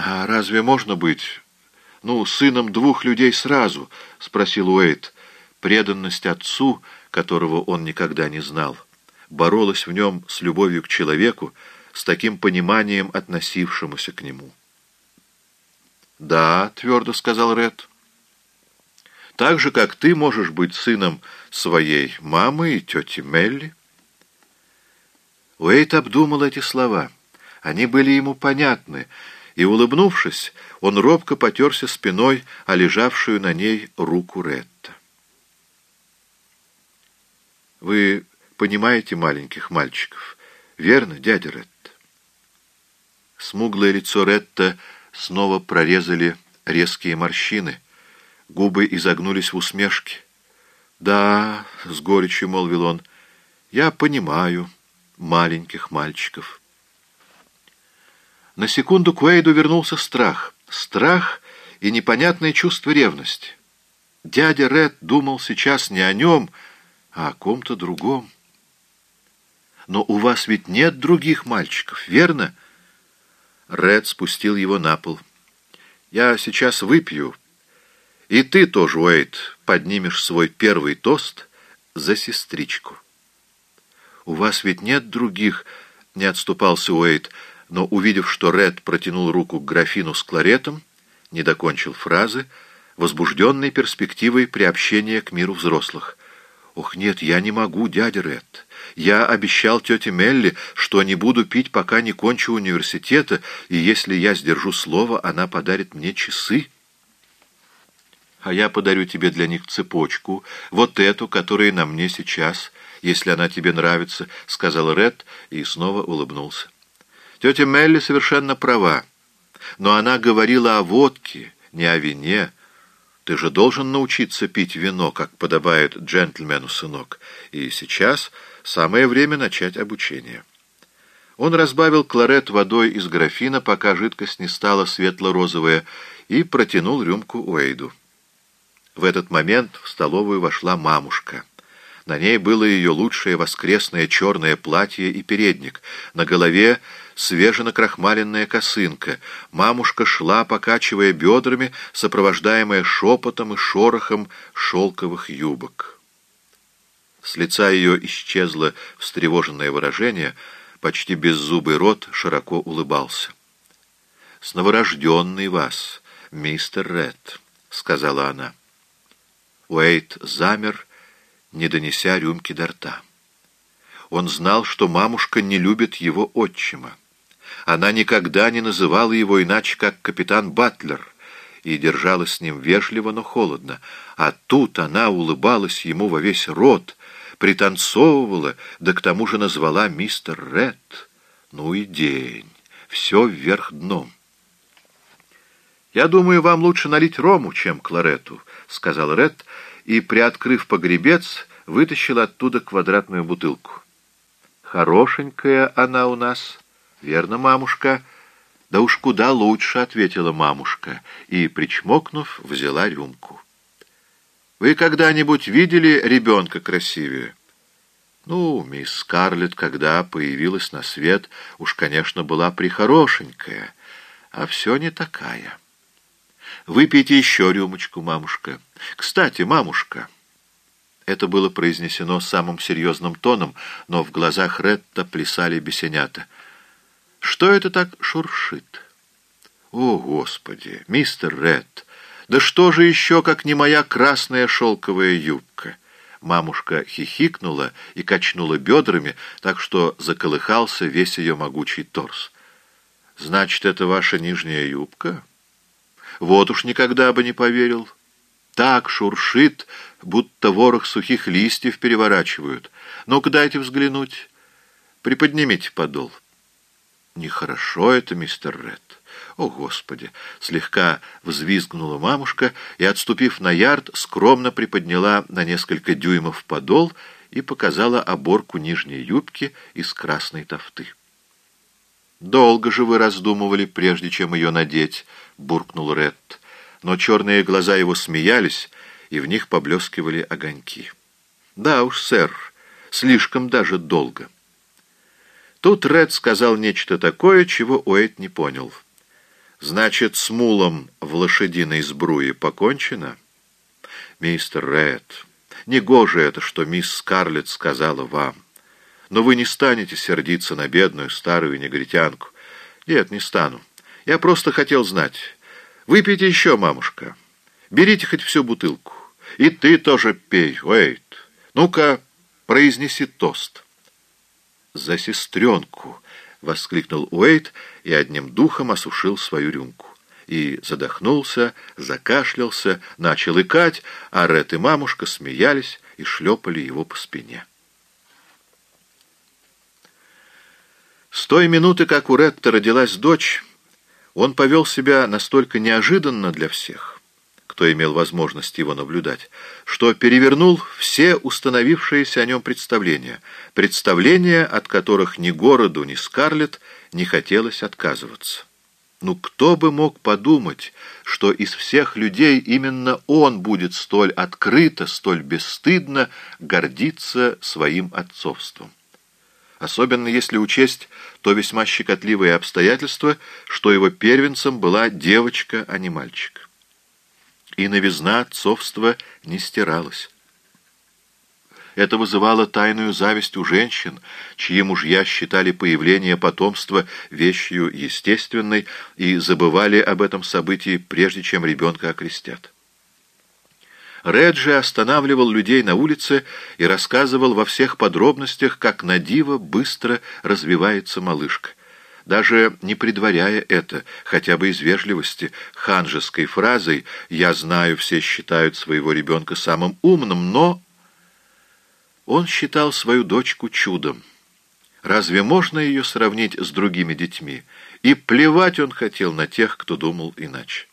«А разве можно быть, ну, сыном двух людей сразу?» — спросил Уэйт. Преданность отцу, которого он никогда не знал, боролась в нем с любовью к человеку, с таким пониманием, относившемуся к нему. «Да», — твердо сказал Ред, — «так же, как ты можешь быть сыном своей мамы и тети Мелли». Уэйт обдумал эти слова. Они были ему понятны, и, улыбнувшись, он робко потерся спиной о лежавшую на ней руку Ретта. «Вы понимаете маленьких мальчиков, верно, дядя Ретт?» Смуглое лицо Ретта снова прорезали резкие морщины, губы изогнулись в усмешке. «Да», — с горечью молвил он, — «я понимаю» маленьких мальчиков. На секунду к Уэйду вернулся страх. Страх и непонятное чувство ревности. Дядя Ред думал сейчас не о нем, а о ком-то другом. «Но у вас ведь нет других мальчиков, верно?» Ред спустил его на пол. «Я сейчас выпью. И ты тоже, Уэйд, поднимешь свой первый тост за сестричку». «У вас ведь нет других...» — не отступался Уэйт, но, увидев, что Ред протянул руку к графину с кларетом, не докончил фразы, возбужденной перспективой приобщения к миру взрослых. «Ох, нет, я не могу, дядя Ред. Я обещал тете Мелли, что не буду пить, пока не кончу университета, и если я сдержу слово, она подарит мне часы. А я подарю тебе для них цепочку, вот эту, которая на мне сейчас» если она тебе нравится», — сказал Ред и снова улыбнулся. «Тетя Мелли совершенно права, но она говорила о водке, не о вине. Ты же должен научиться пить вино, как подобает джентльмену, сынок, и сейчас самое время начать обучение». Он разбавил кларет водой из графина, пока жидкость не стала светло-розовая, и протянул рюмку Уэйду. В этот момент в столовую вошла мамушка. На ней было ее лучшее воскресное черное платье и передник. На голове свеженакрахмаленная косынка. Мамушка шла, покачивая бедрами, сопровождаемая шепотом и шорохом шелковых юбок. С лица ее исчезло встревоженное выражение, почти беззубый рот широко улыбался. «С новорожденный вас, мистер Ред», — сказала она. Уэйт замер не донеся рюмки до рта. Он знал, что мамушка не любит его отчима. Она никогда не называла его иначе, как капитан Батлер, и держалась с ним вежливо, но холодно. А тут она улыбалась ему во весь рот, пританцовывала, да к тому же назвала мистер Ред. Ну и день, все вверх дном. «Я думаю, вам лучше налить рому, чем кларету», — сказал Ред, и, приоткрыв погребец, вытащил оттуда квадратную бутылку. «Хорошенькая она у нас, верно, мамушка?» «Да уж куда лучше», — ответила мамушка, и, причмокнув, взяла рюмку. «Вы когда-нибудь видели ребенка красивее?» Ну, мисс Скарлетт, когда появилась на свет, уж, конечно, была прихорошенькая, а все не такая. Выпейте еще рюмочку, мамушка. Кстати, мамушка... Это было произнесено самым серьезным тоном, но в глазах Ретта плясали бесенята. «Что это так шуршит?» «О, Господи! Мистер Ред! Да что же еще, как не моя красная шелковая юбка?» Мамушка хихикнула и качнула бедрами, так что заколыхался весь ее могучий торс. «Значит, это ваша нижняя юбка?» Вот уж никогда бы не поверил. Так шуршит, будто ворох сухих листьев переворачивают. Ну-ка дайте взглянуть. Приподнимите подол. Нехорошо это, мистер Ред. О, Господи! Слегка взвизгнула мамушка и, отступив на ярд, скромно приподняла на несколько дюймов подол и показала оборку нижней юбки из красной тофты. «Долго же вы раздумывали, прежде чем ее надеть», — буркнул Ретт. Но черные глаза его смеялись, и в них поблескивали огоньки. «Да уж, сэр, слишком даже долго». Тут Ред сказал нечто такое, чего Уэйт не понял. Значит, с мулом в лошадиной сбруе покончено? Мистер Ред, негоже это, что мисс Скарлетт сказала вам. Но вы не станете сердиться на бедную старую негритянку. Нет, не стану. Я просто хотел знать. Выпейте еще, мамушка. Берите хоть всю бутылку. И ты тоже пей, Уэйт. Ну-ка, произнеси тост. За сестренку, — воскликнул Уэйт и одним духом осушил свою рюмку. И задохнулся, закашлялся, начал икать, а Ред и мамушка смеялись и шлепали его по спине. С той минуты, как у Ретта родилась дочь, он повел себя настолько неожиданно для всех, кто имел возможность его наблюдать, что перевернул все установившиеся о нем представления, представления, от которых ни городу, ни Скарлетт не хотелось отказываться. Ну, кто бы мог подумать, что из всех людей именно он будет столь открыто, столь бесстыдно гордиться своим отцовством? особенно если учесть то весьма щекотливое обстоятельство, что его первенцем была девочка, а не мальчик. И новизна отцовства не стиралась. Это вызывало тайную зависть у женщин, чьи мужья считали появление потомства вещью естественной и забывали об этом событии, прежде чем ребенка окрестят. Реджи останавливал людей на улице и рассказывал во всех подробностях, как на диво быстро развивается малышка. Даже не предваряя это, хотя бы из вежливости, ханжеской фразой «Я знаю, все считают своего ребенка самым умным, но...» Он считал свою дочку чудом. Разве можно ее сравнить с другими детьми? И плевать он хотел на тех, кто думал иначе.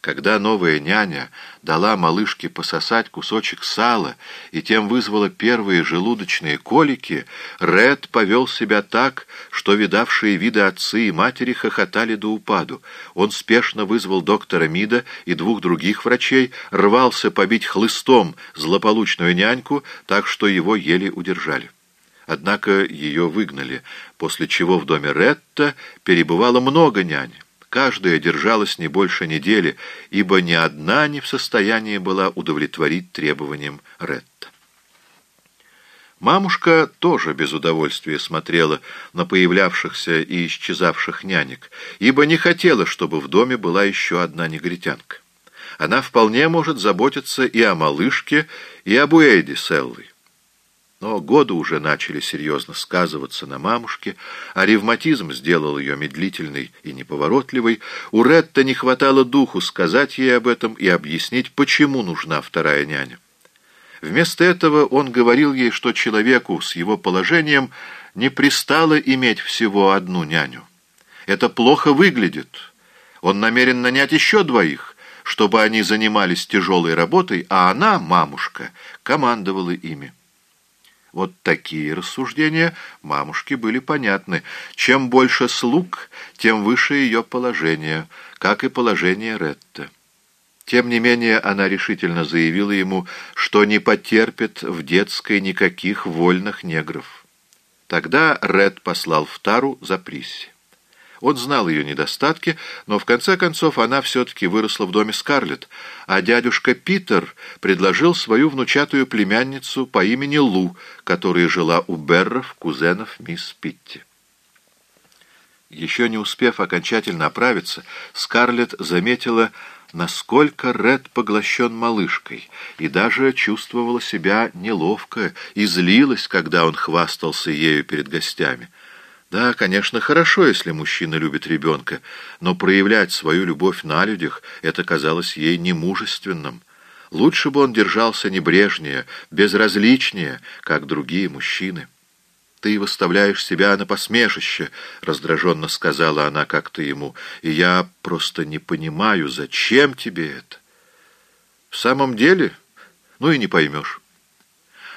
Когда новая няня дала малышке пососать кусочек сала и тем вызвала первые желудочные колики, Ред повел себя так, что видавшие виды отцы и матери хохотали до упаду. Он спешно вызвал доктора Мида и двух других врачей, рвался побить хлыстом злополучную няньку, так что его еле удержали. Однако ее выгнали, после чего в доме Ретта перебывало много нянь. Каждая держалась не больше недели, ибо ни одна не в состоянии была удовлетворить требованиям Ретта. Мамушка тоже без удовольствия смотрела на появлявшихся и исчезавших нянек, ибо не хотела, чтобы в доме была еще одна негритянка. Она вполне может заботиться и о малышке, и об Уэйде с Эллой. Но годы уже начали серьезно сказываться на мамушке, а ревматизм сделал ее медлительной и неповоротливой. У Ретта не хватало духу сказать ей об этом и объяснить, почему нужна вторая няня. Вместо этого он говорил ей, что человеку с его положением не пристало иметь всего одну няню. Это плохо выглядит. Он намерен нанять еще двоих, чтобы они занимались тяжелой работой, а она, мамушка, командовала ими. Вот такие рассуждения мамушке были понятны. Чем больше слуг, тем выше ее положение, как и положение Ретта. Тем не менее, она решительно заявила ему, что не потерпит в детской никаких вольных негров. Тогда Ред послал в Тару за Присси. Он знал ее недостатки, но в конце концов она все-таки выросла в доме Скарлетт, а дядюшка Питер предложил свою внучатую племянницу по имени Лу, которая жила у Берров, кузенов мисс Питти. Еще не успев окончательно оправиться, Скарлетт заметила, насколько Ред поглощен малышкой, и даже чувствовала себя неловко и злилась, когда он хвастался ею перед гостями. Да, конечно, хорошо, если мужчина любит ребенка, но проявлять свою любовь на людях это казалось ей немужественным. Лучше бы он держался небрежнее, безразличнее, как другие мужчины. «Ты выставляешь себя на посмешище», — раздраженно сказала она как-то ему, «и я просто не понимаю, зачем тебе это?» «В самом деле? Ну и не поймешь».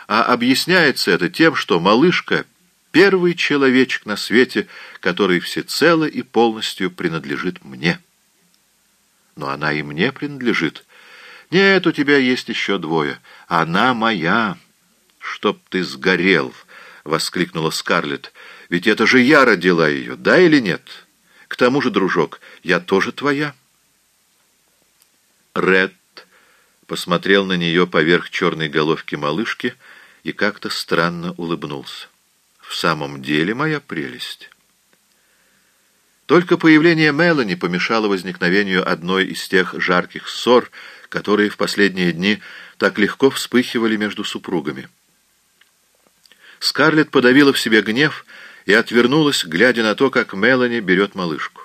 А объясняется это тем, что малышка первый человечек на свете, который всецело и полностью принадлежит мне. Но она и мне принадлежит. Нет, у тебя есть еще двое. Она моя. Чтоб ты сгорел, — воскликнула Скарлетт. Ведь это же я родила ее, да или нет? К тому же, дружок, я тоже твоя. Ред посмотрел на нее поверх черной головки малышки и как-то странно улыбнулся. «В самом деле моя прелесть». Только появление Мелани помешало возникновению одной из тех жарких ссор, которые в последние дни так легко вспыхивали между супругами. Скарлетт подавила в себе гнев и отвернулась, глядя на то, как Мелани берет малышку.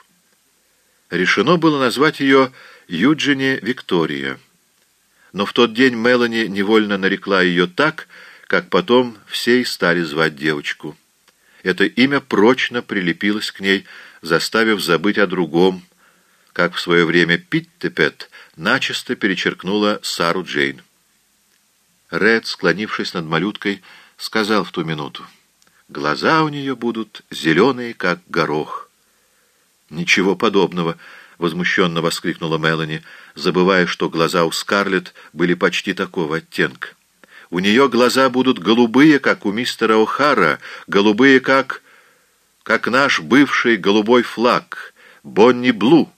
Решено было назвать ее Юджини Виктория но в тот день Мелани невольно нарекла ее так, как потом все и стали звать девочку. Это имя прочно прилепилось к ней, заставив забыть о другом, как в свое время Питтепет начисто перечеркнула Сару Джейн. Ред, склонившись над малюткой, сказал в ту минуту, «Глаза у нее будут зеленые, как горох». «Ничего подобного», — возмущенно воскликнула Мелани, забывая, что глаза у Скарлетт были почти такого оттенка. «У нее глаза будут голубые, как у мистера О'Хара, голубые, как... как наш бывший голубой флаг, Бонни Блу».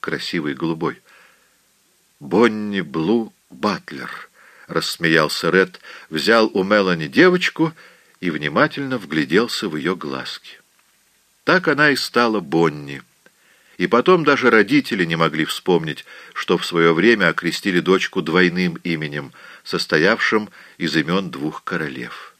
Красивый голубой. «Бонни Блу Батлер», — рассмеялся Ред, взял у Мелани девочку и внимательно вгляделся в ее глазки. Так она и стала Бонни. И потом даже родители не могли вспомнить, что в свое время окрестили дочку двойным именем, состоявшим из имен двух королев.